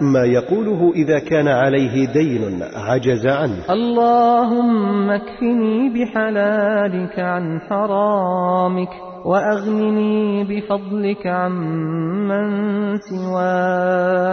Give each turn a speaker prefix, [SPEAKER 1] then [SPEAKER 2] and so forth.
[SPEAKER 1] ما يقوله إذا كان عليه دين عجز عنه.
[SPEAKER 2] اللهم اكفني بحلالك عن حرامك وأغنني بفضلك عمن سواك.